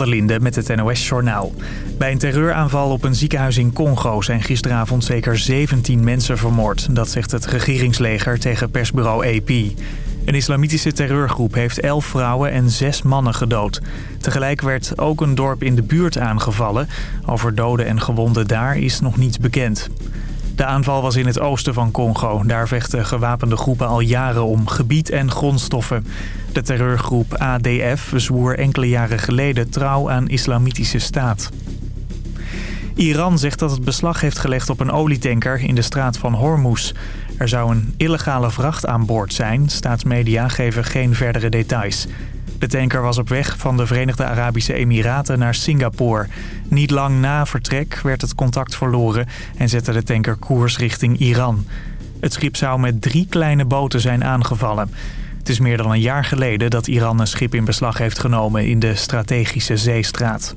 der Linde met het NOS-journaal. Bij een terreuraanval op een ziekenhuis in Congo zijn gisteravond zeker 17 mensen vermoord. Dat zegt het regeringsleger tegen persbureau AP. Een islamitische terreurgroep heeft 11 vrouwen en 6 mannen gedood. Tegelijk werd ook een dorp in de buurt aangevallen. Over doden en gewonden daar is nog niets bekend. De aanval was in het oosten van Congo. Daar vechten gewapende groepen al jaren om gebied en grondstoffen. De terreurgroep ADF zwoer enkele jaren geleden trouw aan islamitische staat. Iran zegt dat het beslag heeft gelegd op een olietanker in de straat van Hormuz. Er zou een illegale vracht aan boord zijn. Staatsmedia geven geen verdere details. De tanker was op weg van de Verenigde Arabische Emiraten naar Singapore. Niet lang na vertrek werd het contact verloren en zette de tanker koers richting Iran. Het schip zou met drie kleine boten zijn aangevallen. Het is meer dan een jaar geleden dat Iran een schip in beslag heeft genomen in de strategische zeestraat.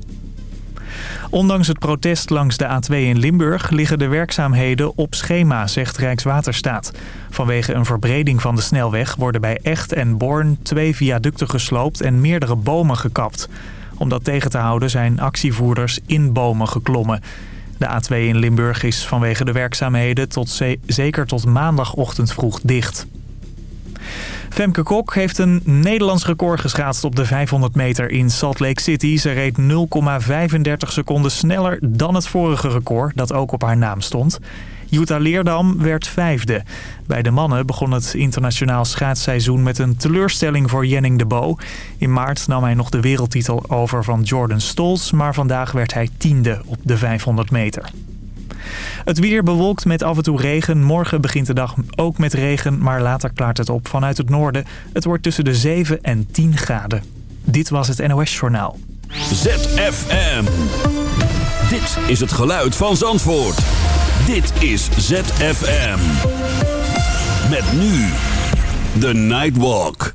Ondanks het protest langs de A2 in Limburg liggen de werkzaamheden op schema, zegt Rijkswaterstaat. Vanwege een verbreding van de snelweg worden bij Echt en Born twee viaducten gesloopt en meerdere bomen gekapt. Om dat tegen te houden zijn actievoerders in bomen geklommen. De A2 in Limburg is vanwege de werkzaamheden tot zeker tot maandagochtend vroeg dicht. Femke Kok heeft een Nederlands record geschaatst op de 500 meter in Salt Lake City. Ze reed 0,35 seconden sneller dan het vorige record, dat ook op haar naam stond. Jutta Leerdam werd vijfde. Bij de mannen begon het internationaal schaatsseizoen met een teleurstelling voor Jenning de Bo. In maart nam hij nog de wereldtitel over van Jordan Stolz, maar vandaag werd hij tiende op de 500 meter. Het weer bewolkt met af en toe regen. Morgen begint de dag ook met regen, maar later klaart het op vanuit het noorden. Het wordt tussen de 7 en 10 graden. Dit was het NOS Journaal. ZFM. Dit is het geluid van Zandvoort. Dit is ZFM. Met nu The Nightwalk.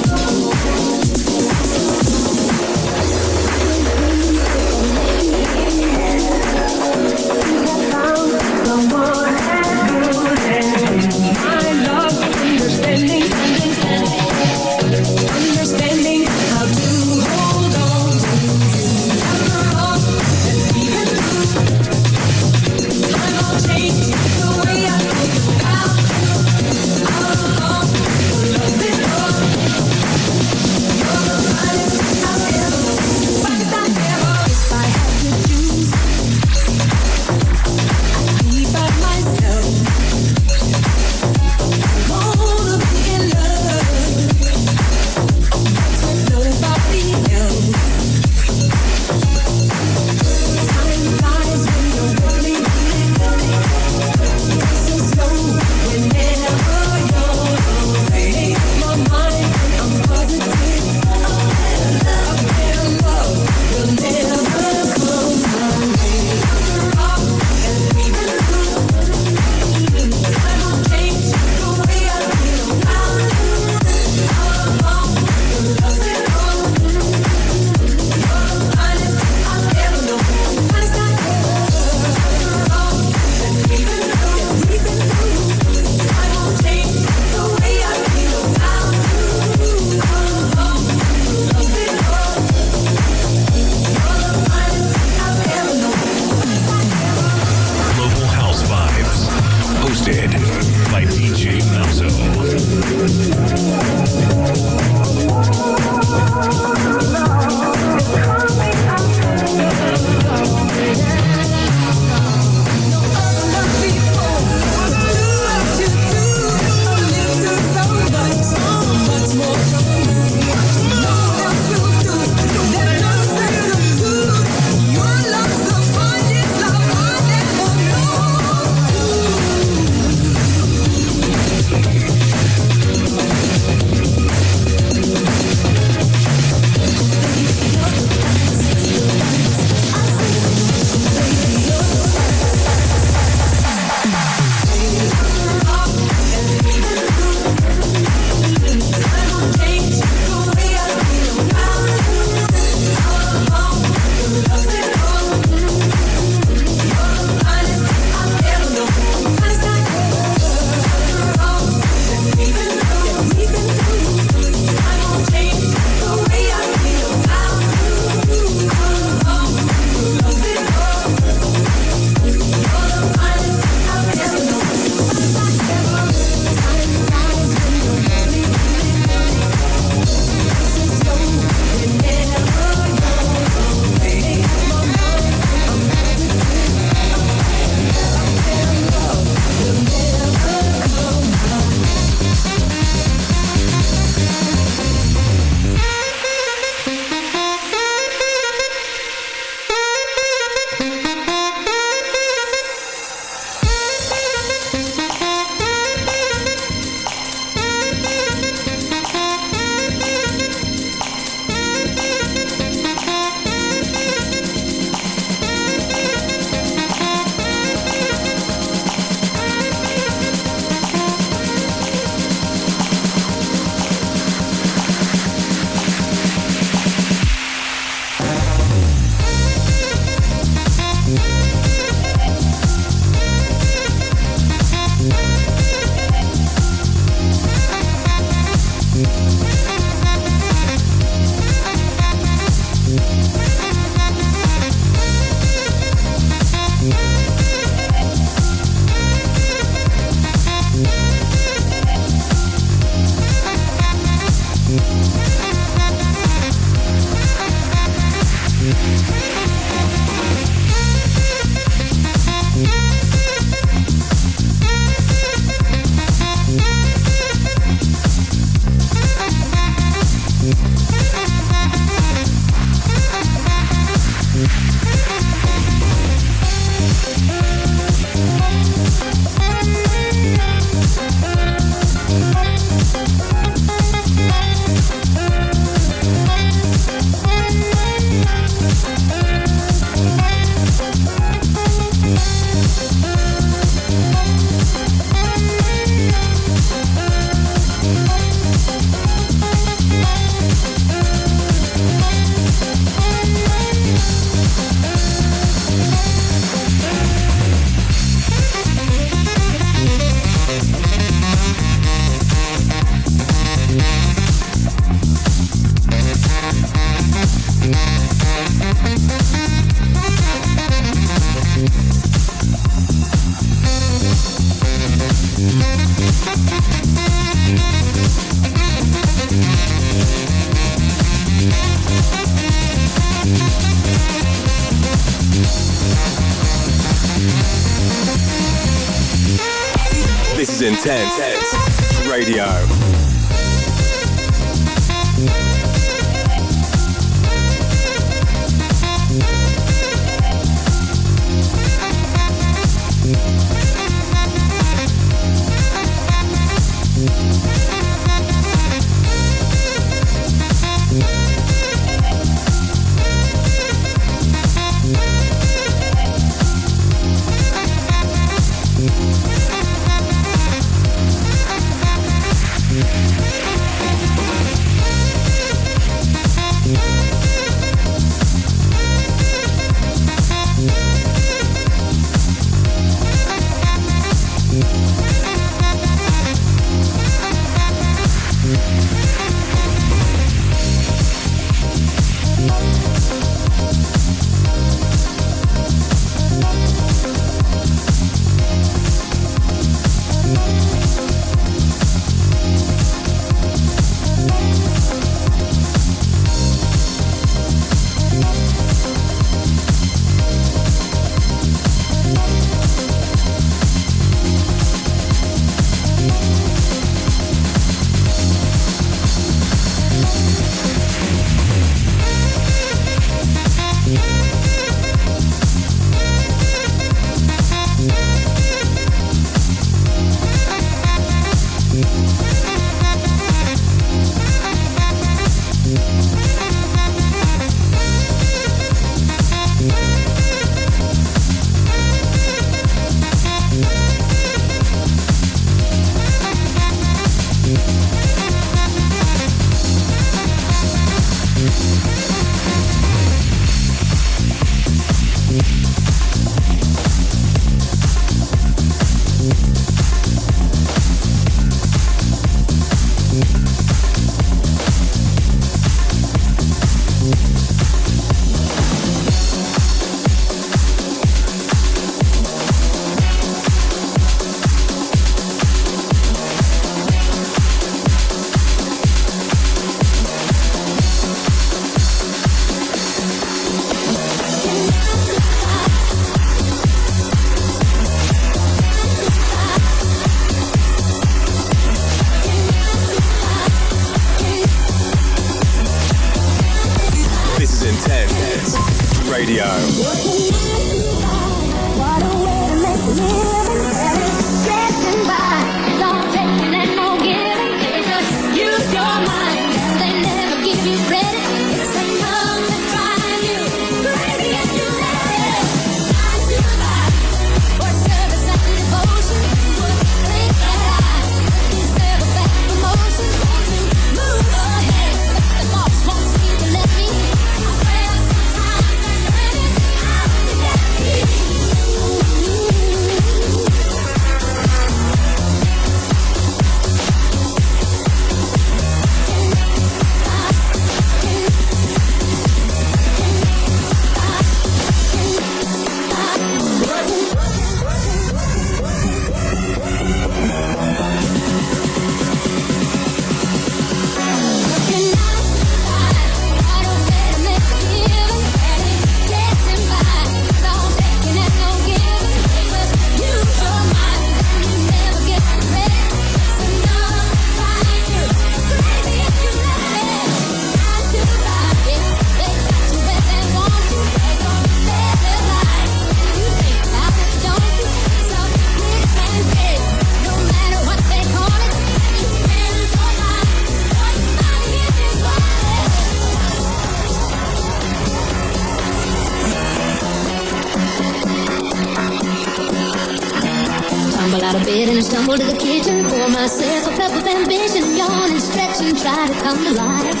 bed and I stumble to the kitchen. Pour myself a cup of ambition. Yawn and stretch and try to come to life.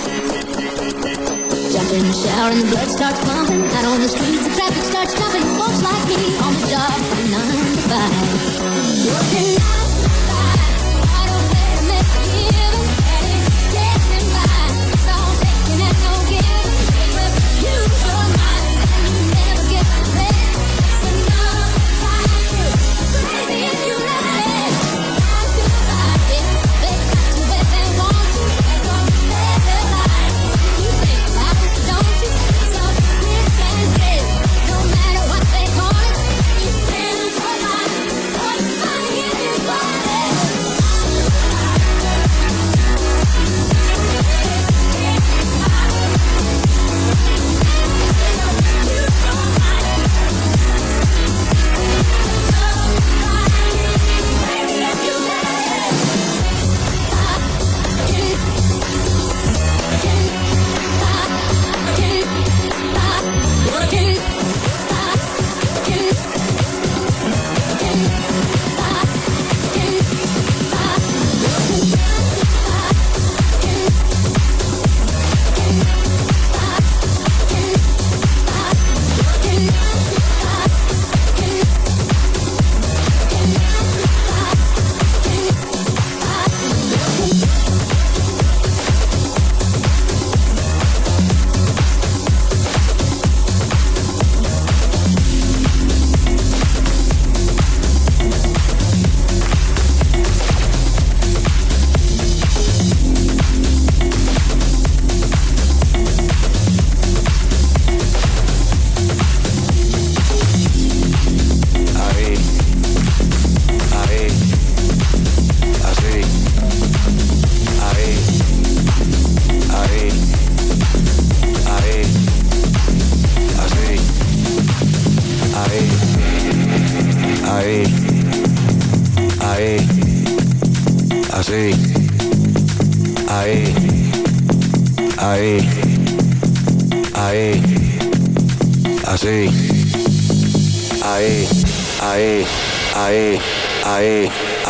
Jump in the shower and the blood starts pumping. Out on the streets, the traffic starts jumping. Folks like me on the job from nine to five. Working out.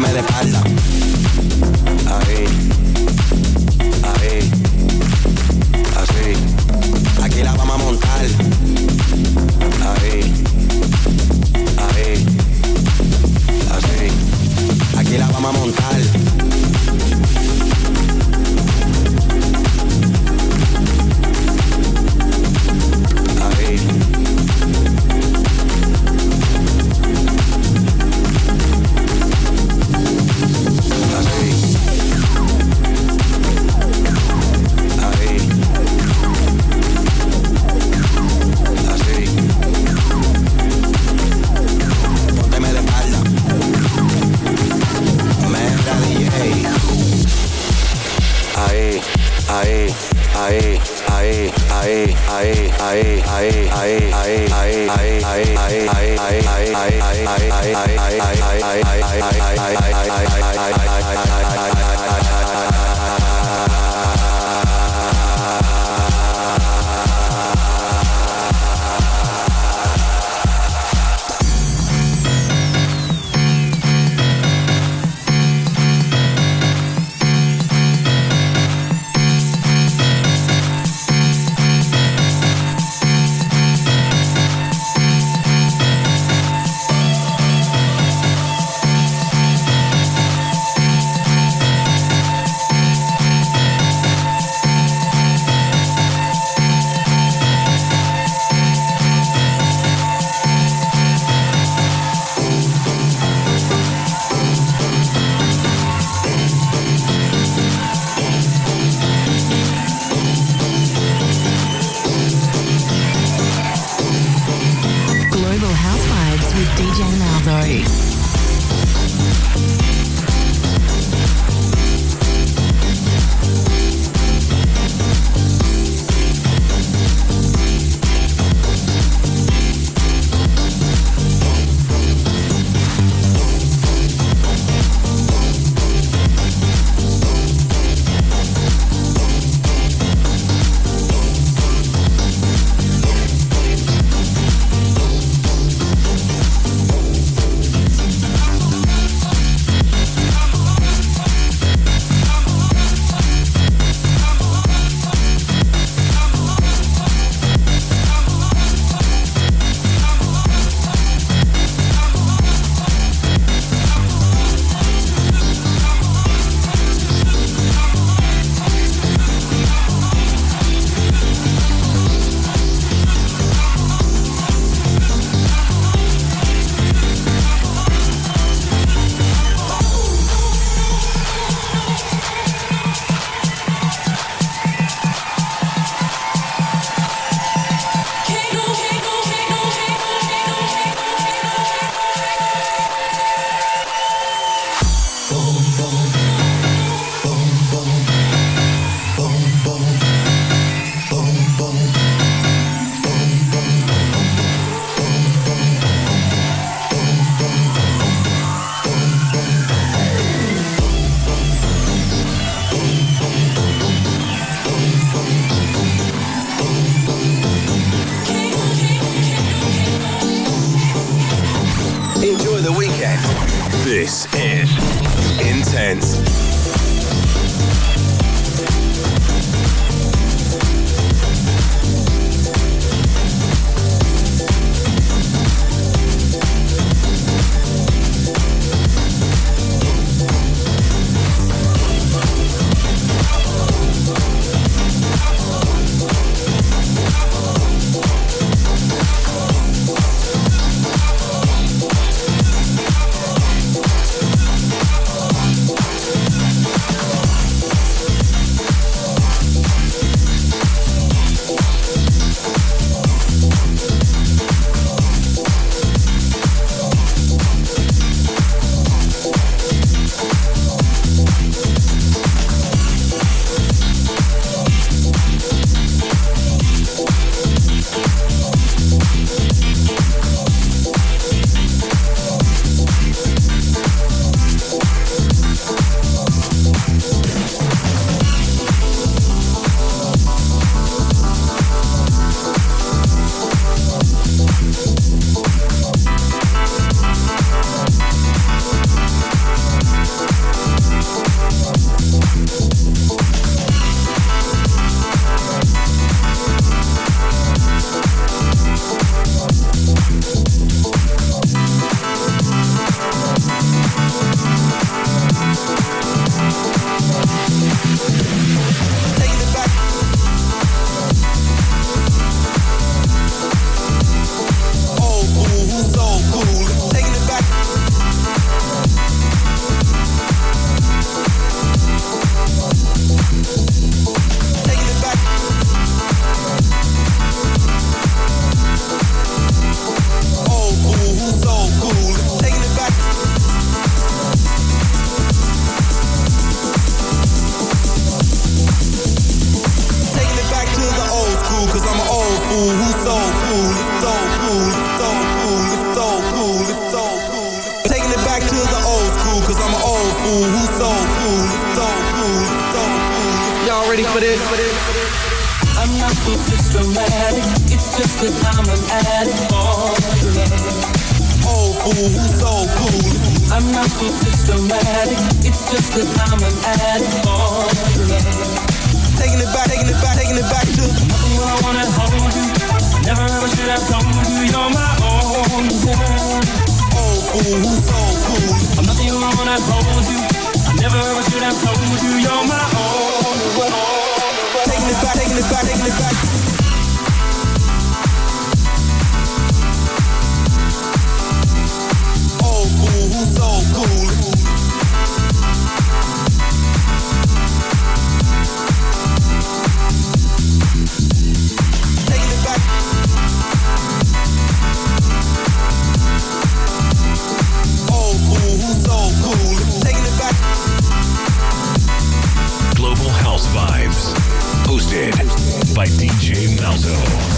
me de respalda Y'all ready for this? I'm not so systematic. It's just that I'm an addict Oh, fool, so cool. I'm not so systematic. It's just that I'm an addict. Taking it back, taking it back, taking it back to. Nothing when I wanna hold you. Never ever should have told you you're my own girl. Old fool, so cool. I'm nothing when I wanna hold you. Ever should have told you you're my own. Taking it back, taking it back, taking it back. Old oh, who's so cool. by DJ Malzo.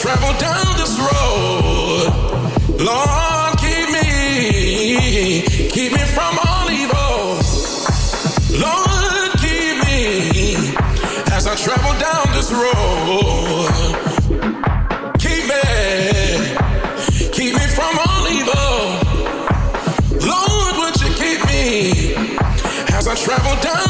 travel down this road. Lord, keep me, keep me from all evil. Lord, keep me as I travel down this road. Keep me, keep me from all evil. Lord, would you keep me as I travel down?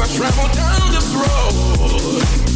I travel down this road?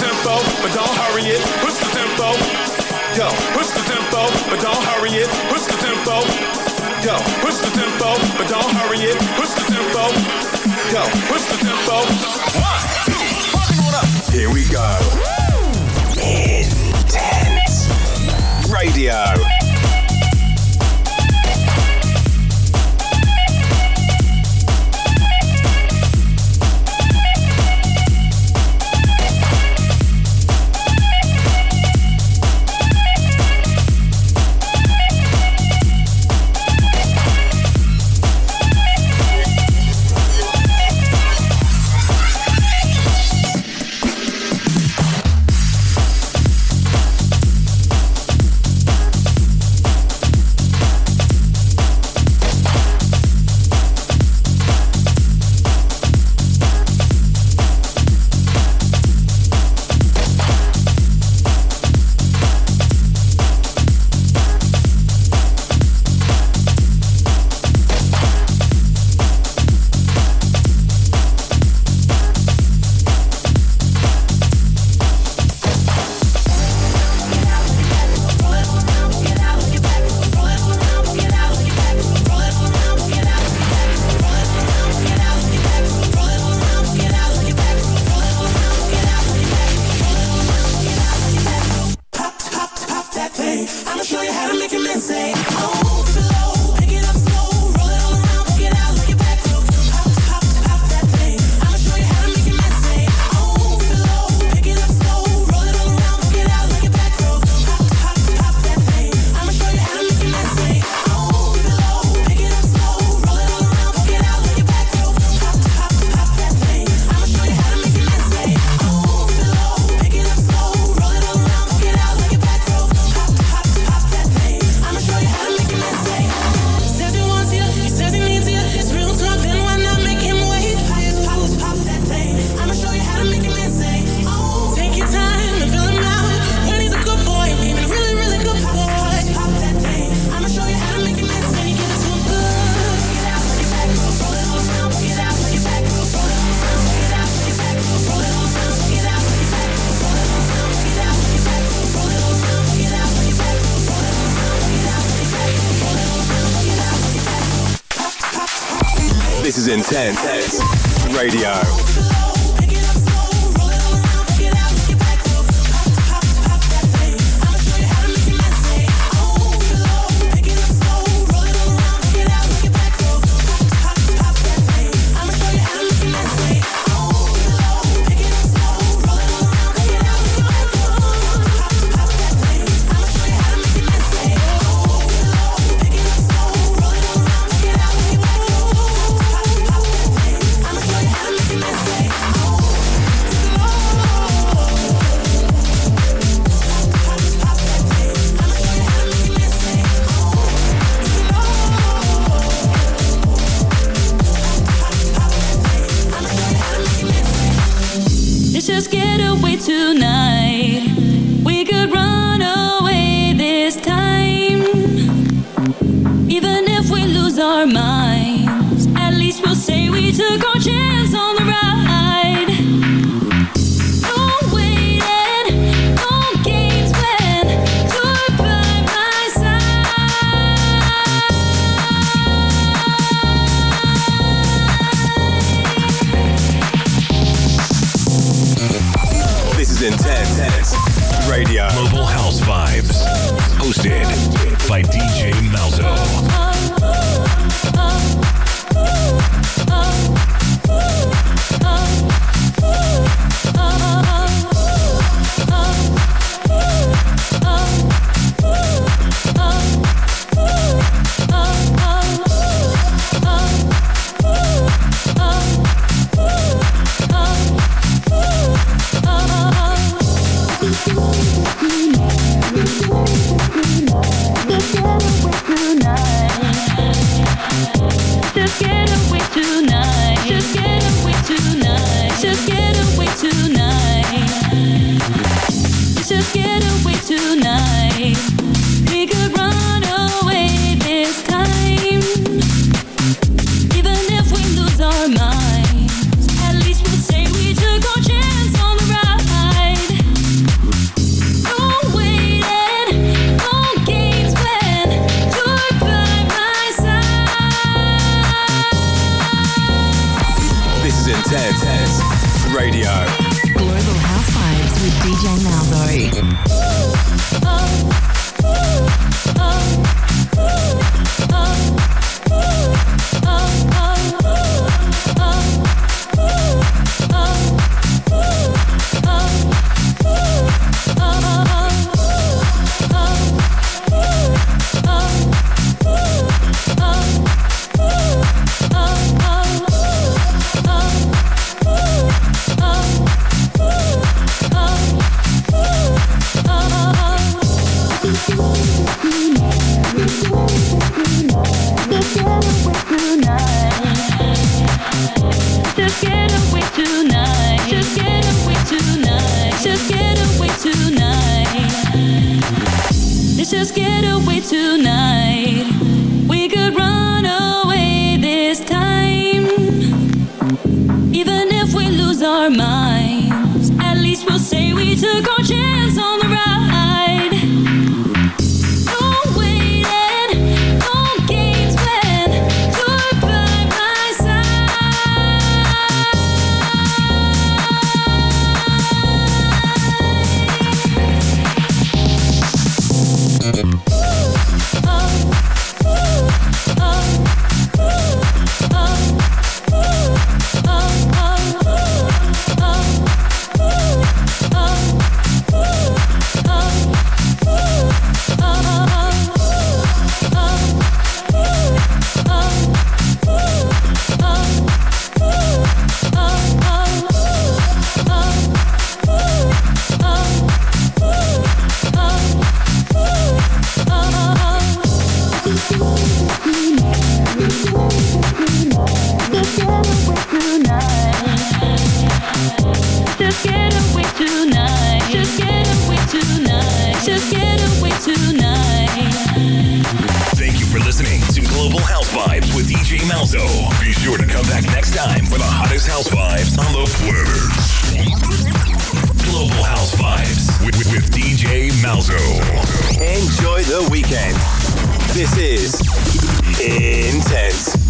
tempo, but don't hurry it. Push the tempo. Yo, push the tempo, but don't hurry it. Push the tempo. Yo, push the tempo, but don't hurry it. Push the tempo. Yo, push the tempo. One, two, fucking one up. Here we go. Woo! Intense Radio. Radio. DJ Malzo. Enjoy the weekend. This is Intense.